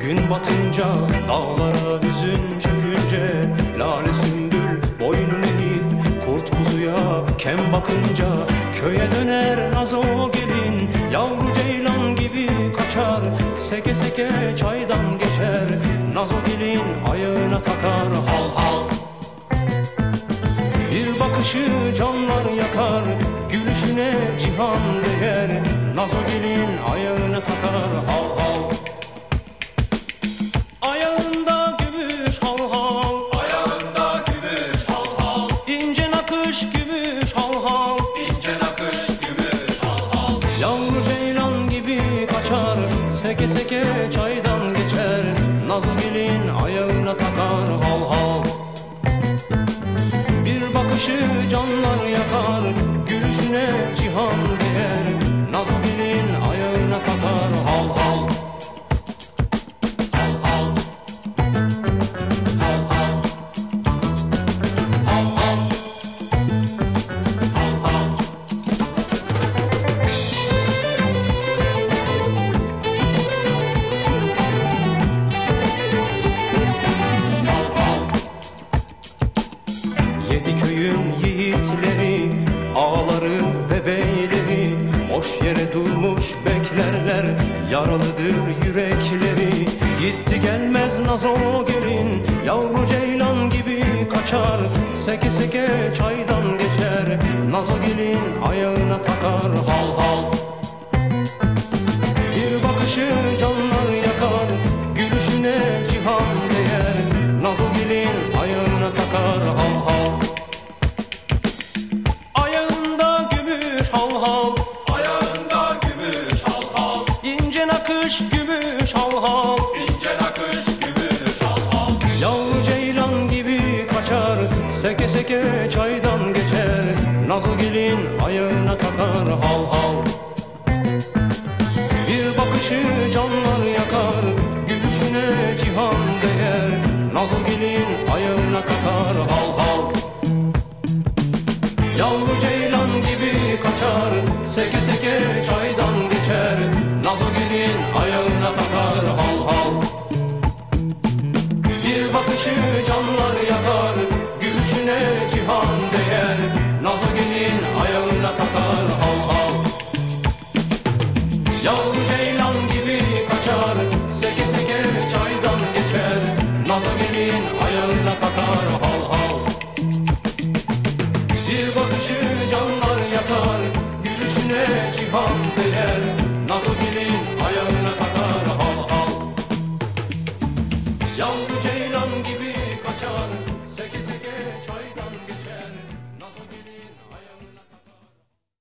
gün batınca Dağlara hüzün çökünce Lale sümbül boynunu eğip Kurt kuzuya kem bakınca Köye döner nazo gelin Yavru ceylan gibi kaçar Seke seke çaydan geçer Nazo gelin ayağına takar nakış gümüş hav hav ince nakış gümüş hal hal. Yavru ceylan gibi kaçar. Seke seke çaydan geçer. Nazo gelin ayağına takar Hav hav Bir bakışı canlar yakar durmuş beklerler Yaralıdır yürekleri. Gitti gelmez nazo gelin Yavru ceylan gibi kaçar. Seke seke çaydan geçer Nazo gelin ayağına takar. Hal hal. Bir bakışı Seke seke çaydan geçer Nazo gelin ayağına takar hal hal. Bir bakışı canlar yakar Gülüşüne cihan değer Nazo gelin ayağına takar hal hal. Yavru ceylan gibi kaçar Seke seke çaydan eğer Nazlıgil'in ayağına kadar? Hal hal Yavru ceylan gibi kaçar.